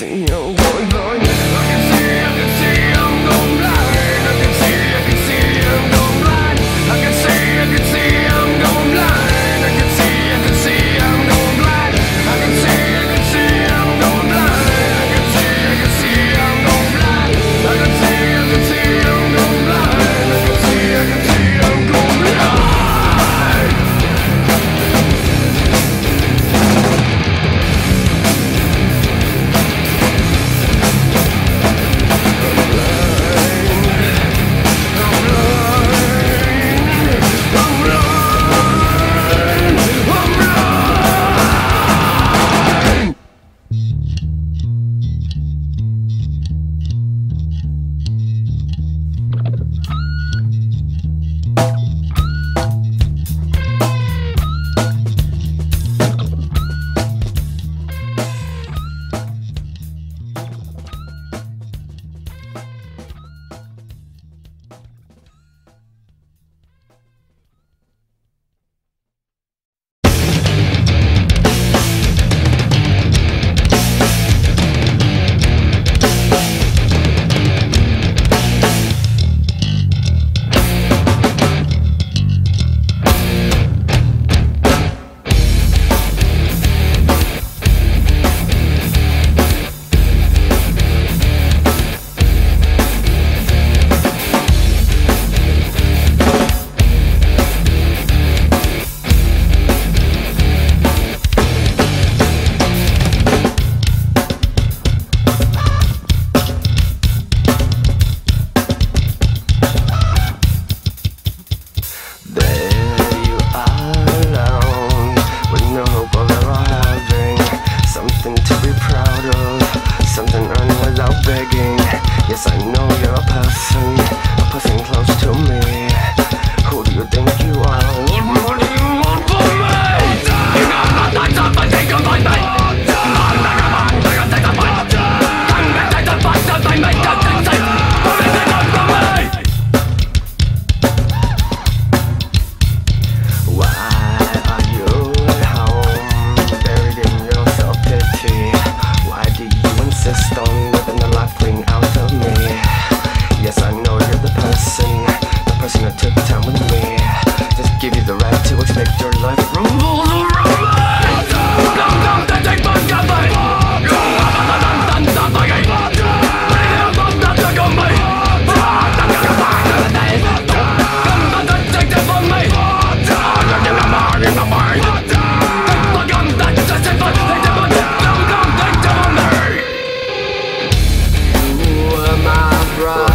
Señor. My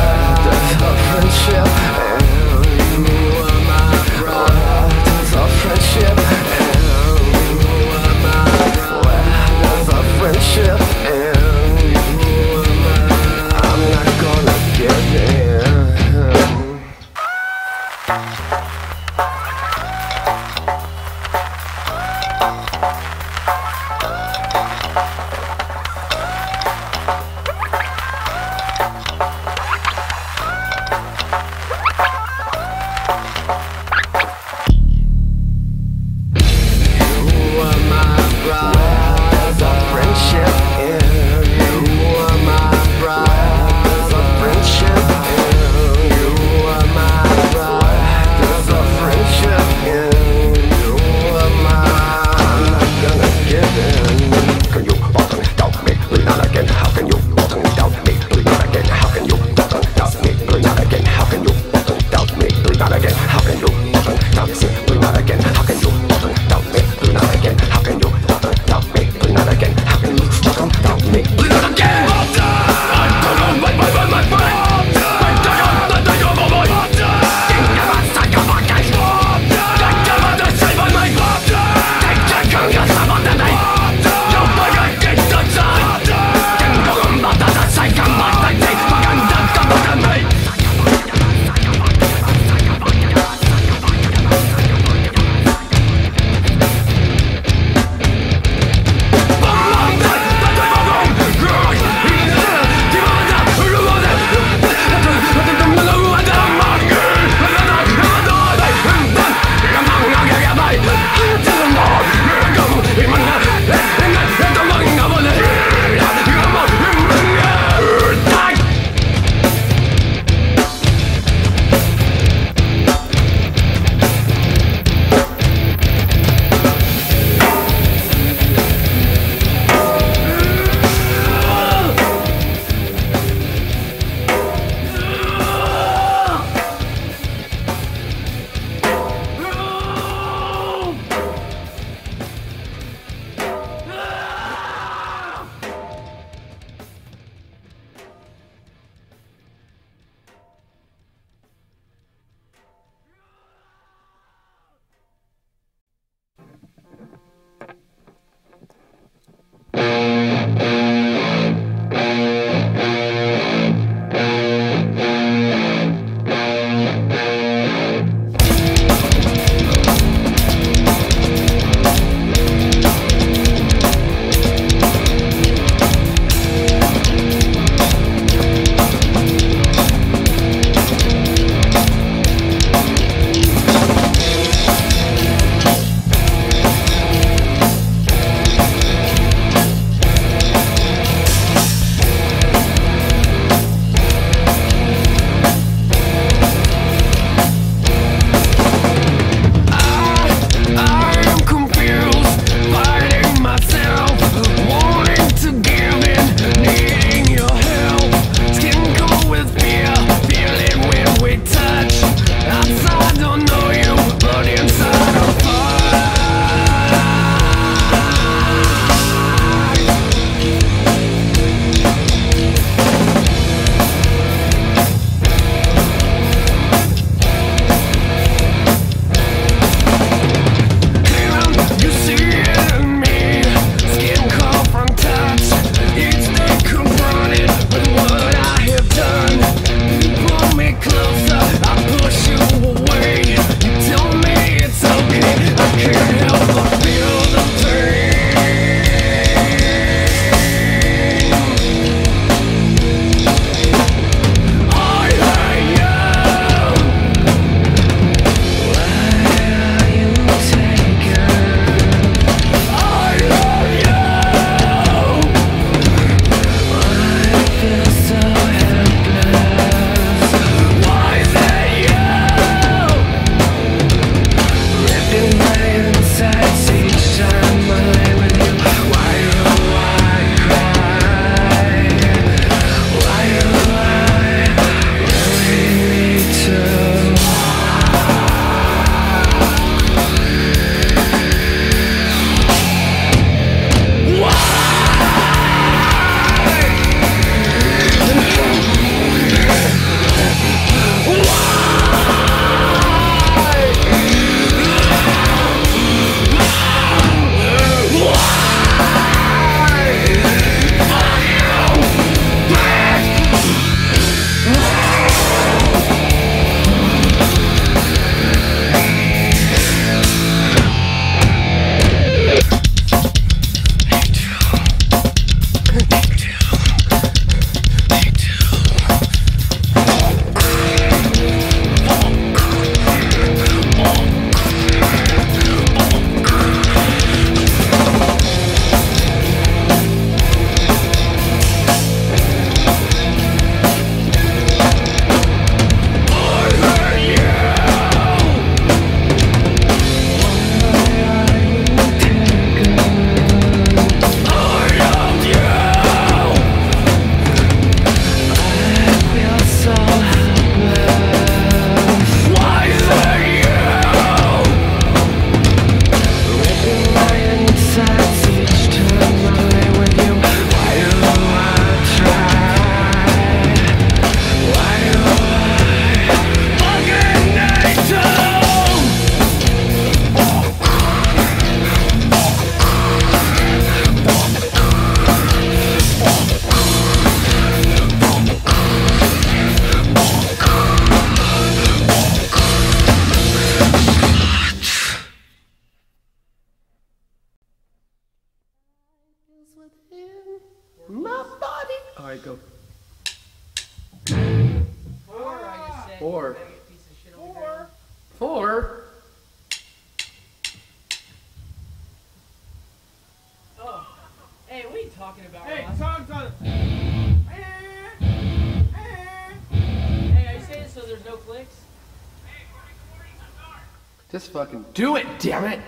fucking do it, damn it!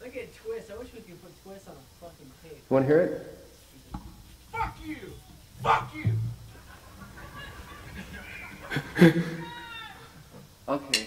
Look at Twist. I wish we could put Twist on a fucking tape. You wanna hear it? Fuck you! Fuck you! okay.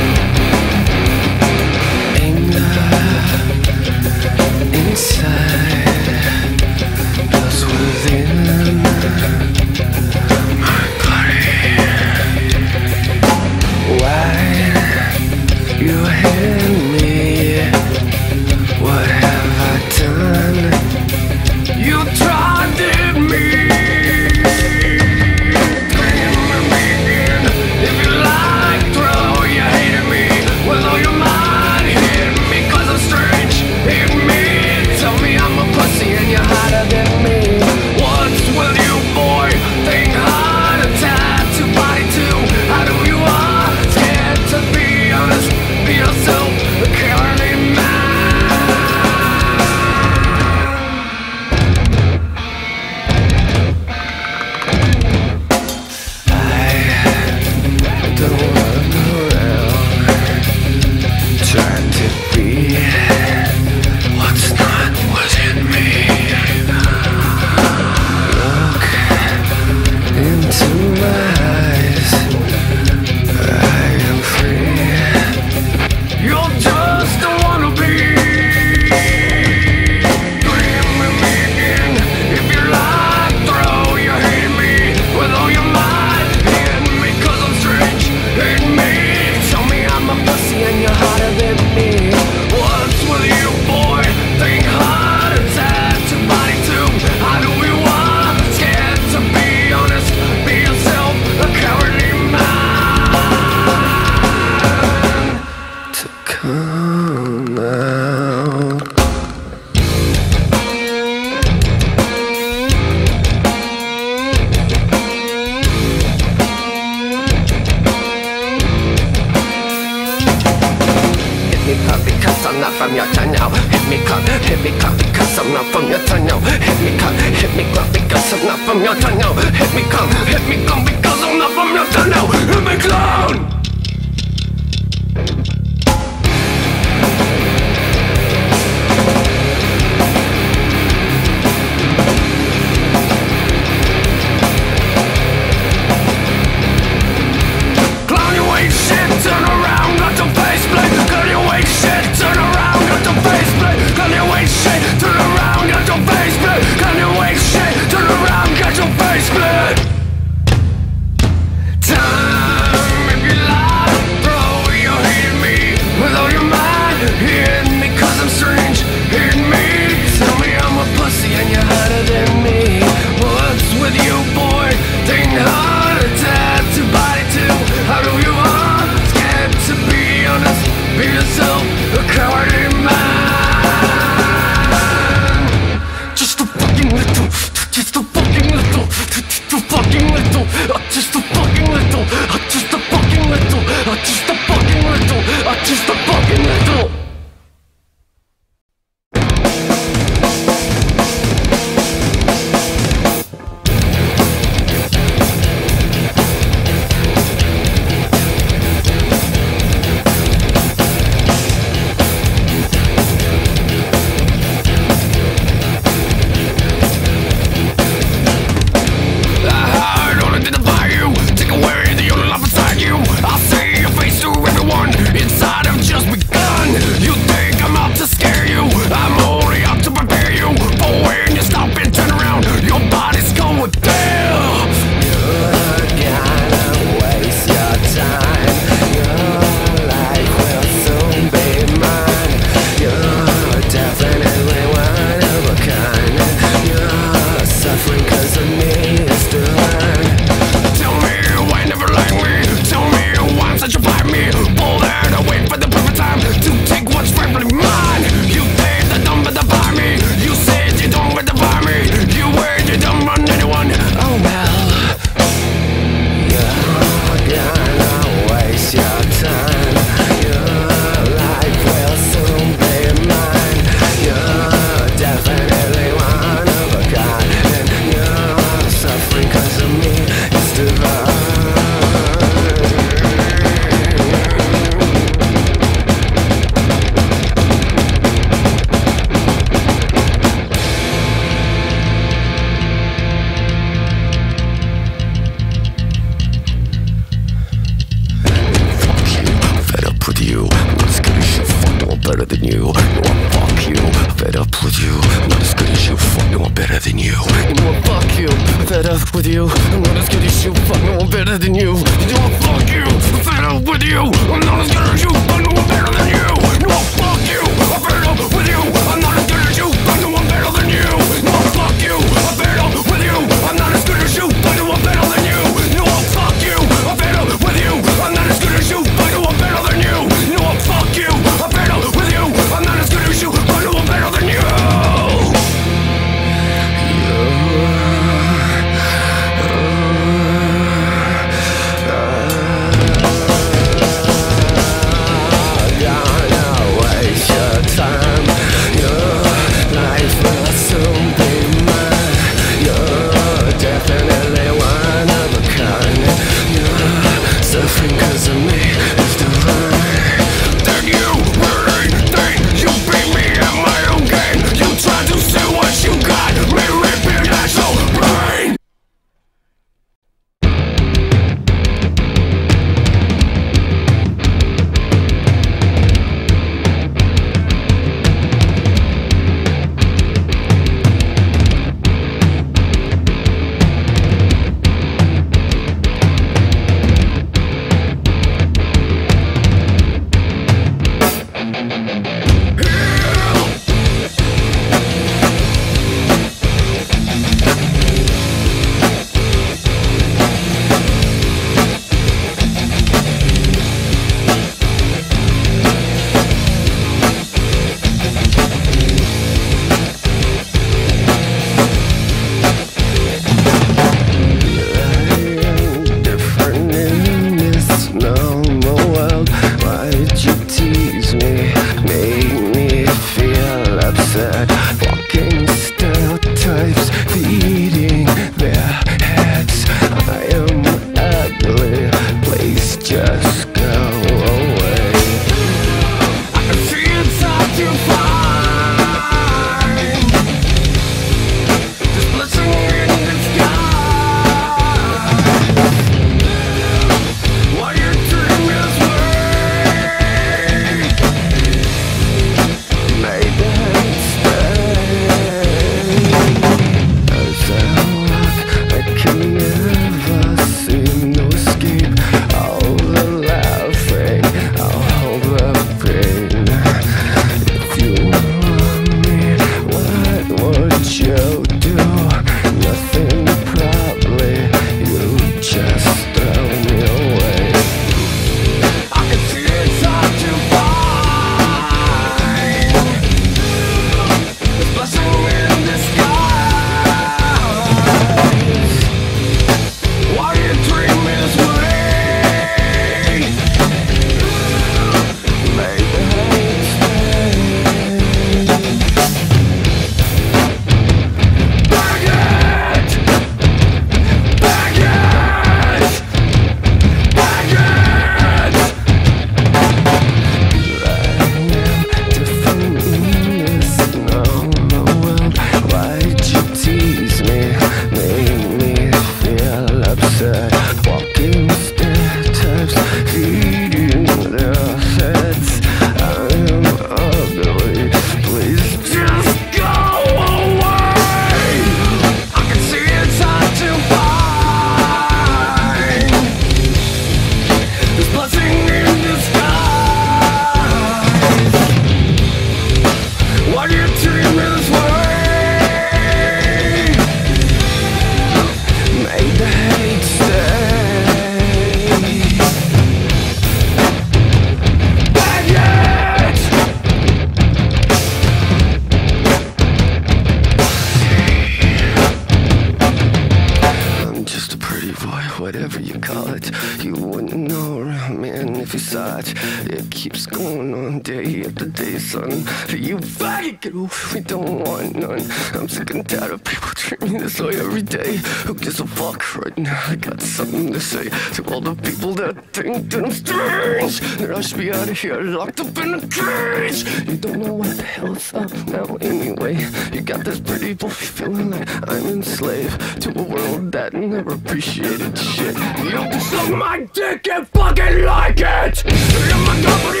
day. Who gives a fuck right now? I got something to say to all the people that think that I'm strange. That I should be out of here, locked up in a cage. You don't know what the hell is up now, anyway. You got this pretty boy feeling like I'm enslaved to a world that never appreciated shit. You suck my dick and fucking like it. You're my company.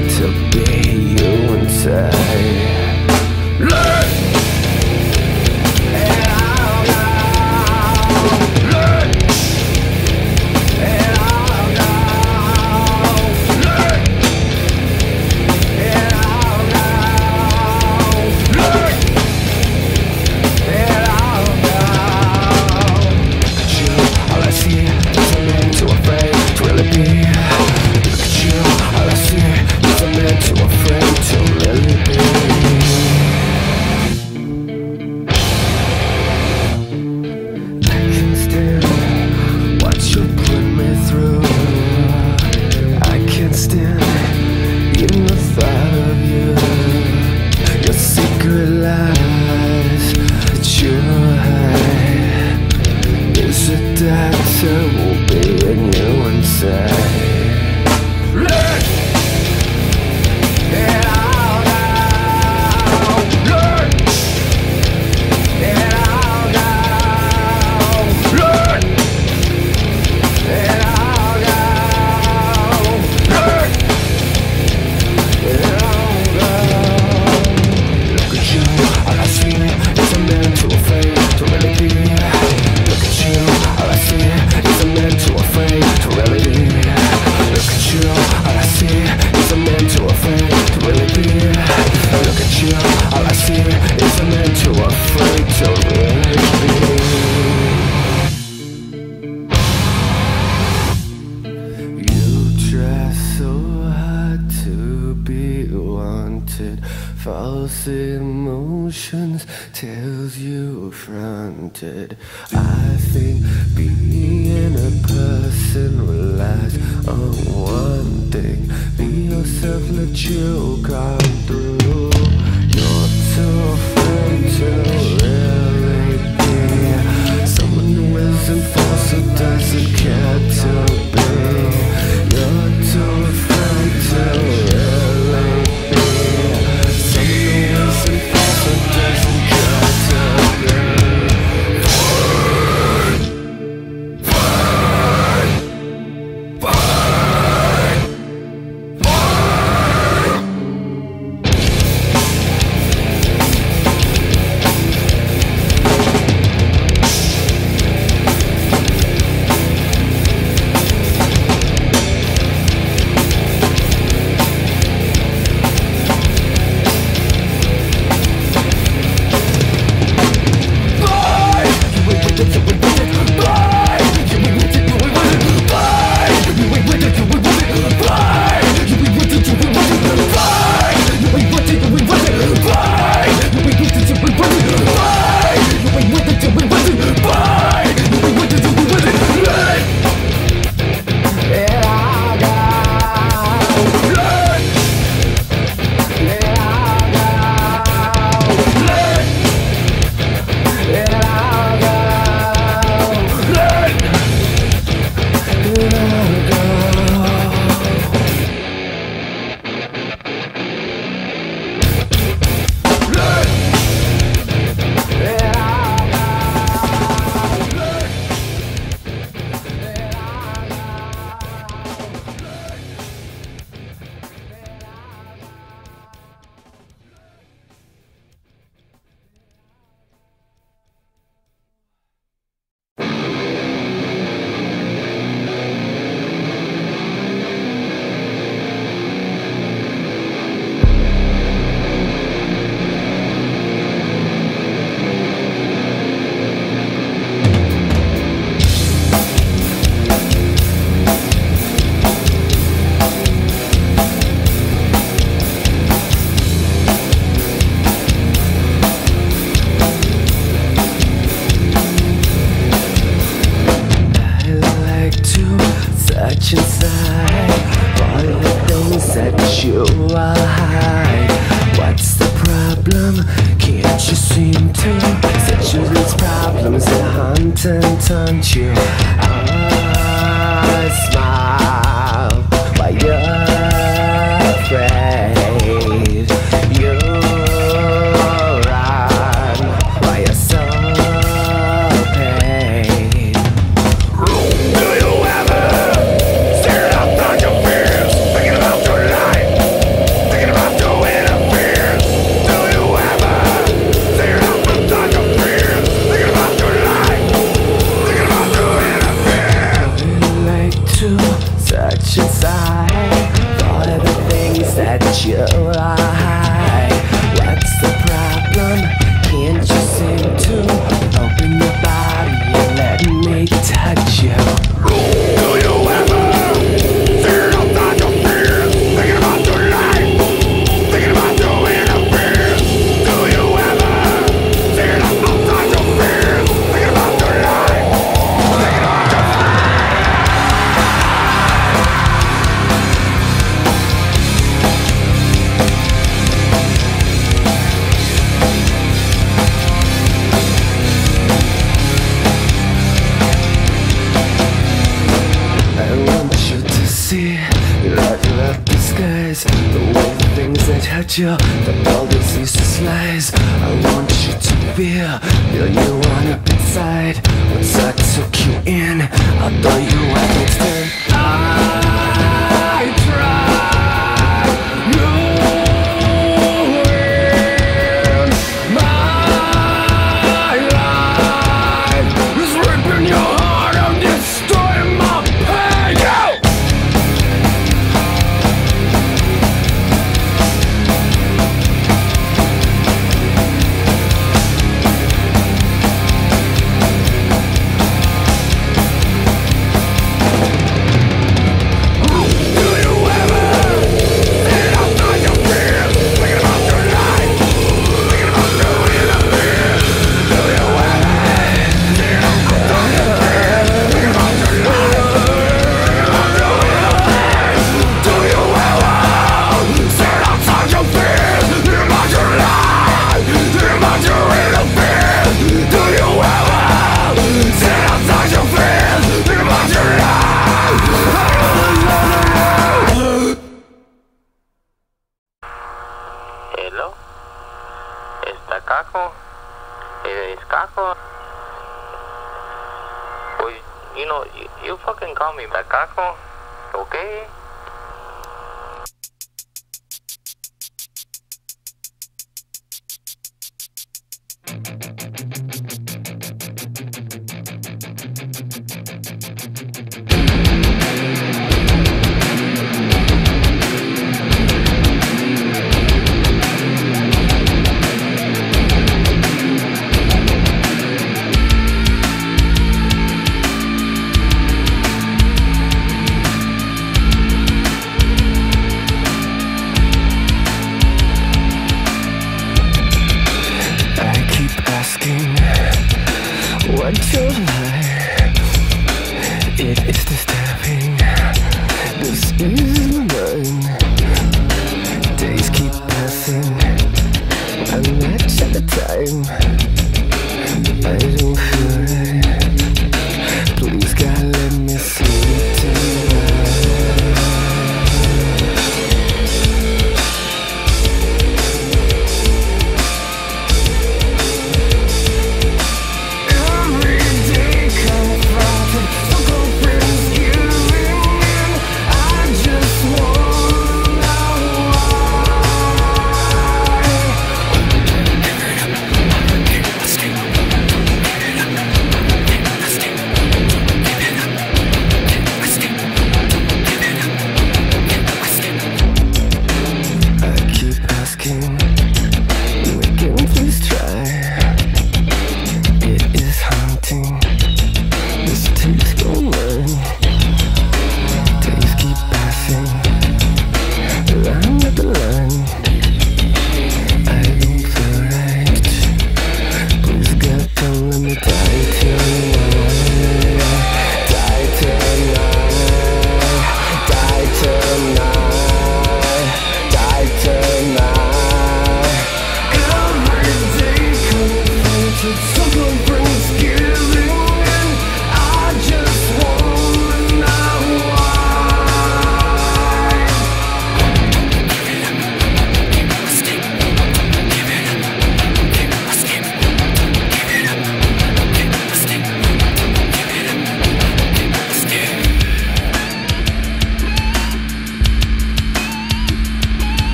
To be you inside.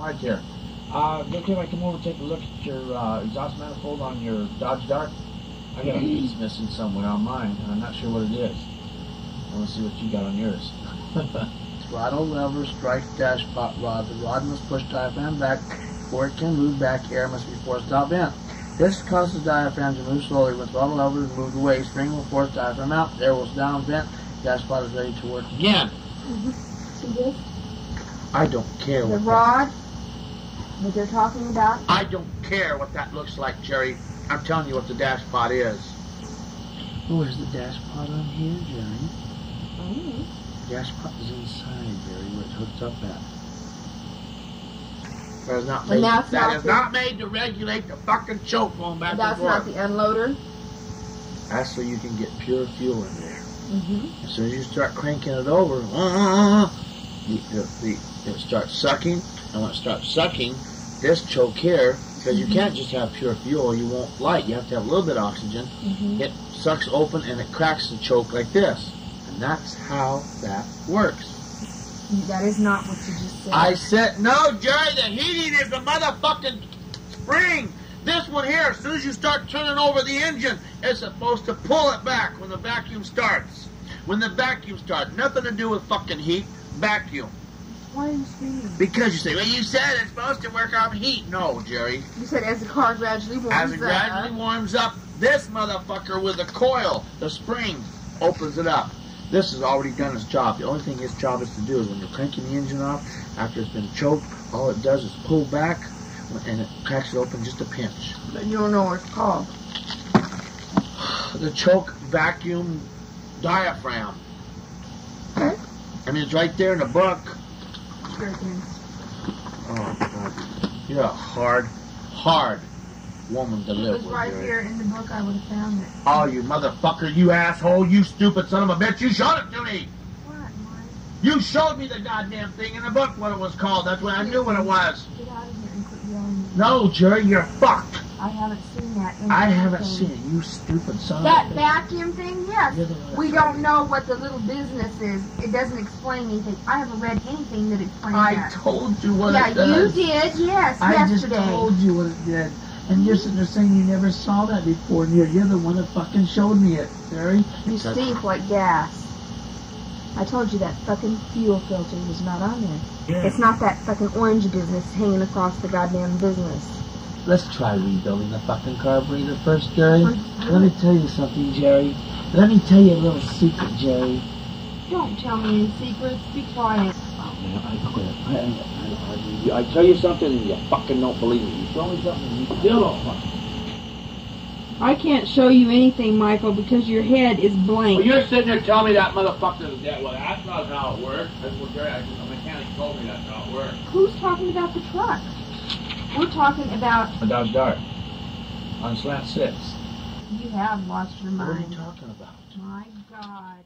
Right there. Uh, is it okay if I come over and take a look at your uh, exhaust manifold on your Dodge Dart? I got a piece missing somewhere on mine, and I'm not sure what it is. I want to see what you got on yours. Throttle lever strike dash pot rod. The rod must push diaphragm back before it can move back. Air must be forced out in. This causes diaphragm to move slowly. When throttle lever is moved away, spring will force diaphragm out. Air will down vent. Dash pot is ready to work again. See this? I don't care The what that, rod that they're talking about. I don't care what that looks like, Jerry. I'm telling you what the dash pot is. Where's the dash pot on here, Jerry? Dash pot is inside, Jerry, where it hooks up at. That is not made. that's that not is the- not made to regulate the fucking choke going back That's and not the unloader. That's so you can get pure fuel in there. Mm-hmm. As soon as you start cranking it over, the, the, the, it starts sucking, and when it starts sucking, this choke here, because you can't just have pure fuel, you won't light. You have to have a little bit of oxygen. Mm-hmm. It sucks open and it cracks the choke like this. And that's how that works. That is not what you just said. I said, no, Jerry, the heating is the motherfucking spring. This one here, as soon as you start turning over the engine, it's supposed to pull it back when the vacuum starts. When the vacuum starts, nothing to do with fucking heat, vacuum. Why are you screaming? Because you say, well, you said it's supposed to work off heat. No, Jerry. You said as the car gradually warms up. As it up. gradually warms up, this motherfucker with the coil, the spring, opens it up. This has already done its job. The only thing its job is to do is when you're cranking the engine off, after it's been choked, all it does is pull back and it cracks it open just a pinch. But you don't know what it's called. The choke vacuum diaphragm. Okay. I mean, it's right there in the book. Oh, God. You're a hard, hard woman to It live was with. right Jerry. here in the book. I would have found it. Oh, you motherfucker, you asshole, you stupid son of a bitch, you showed it to me! What, Mike? You showed me the goddamn thing in the book, what it was called. That's when I knew what it was. Get out of here and quit yelling. No, Jerry, you're fucked. I haven't seen that. I haven't anything. seen it, you stupid son That of a vacuum thing, yes. You're the one that We don't know what the little business is. It doesn't explain anything. I haven't read anything that explains I that. told you what yeah, it does. you did. Yes, I just told you what it did. And you're sitting there saying you never saw that before, and you're, you're the one that fucking showed me it, Jerry. You It's a- stink like gas. I told you that fucking fuel filter was not on there. Yeah. It's not that fucking orange business hanging across the goddamn business. Let's try rebuilding the fucking carburetor first, Jerry. Let me tell you something, Jerry. Let me tell you a little secret, Jerry. Don't tell me any secrets. Be quiet. Oh man, I quit. I, I, I, I, I tell you something and you fucking don't believe me. You tell me something and you still don't fucking. I can't show you anything, Michael, because your head is blank. Well, you're sitting there telling me that motherfucker is dead. Well, that's not how it works. That's what Jerry, the mechanic told me that's how it works. Who's talking about the truck? We're talking about A Dodge Dart on slant six. you have lost your mind. What are you talking about? My God.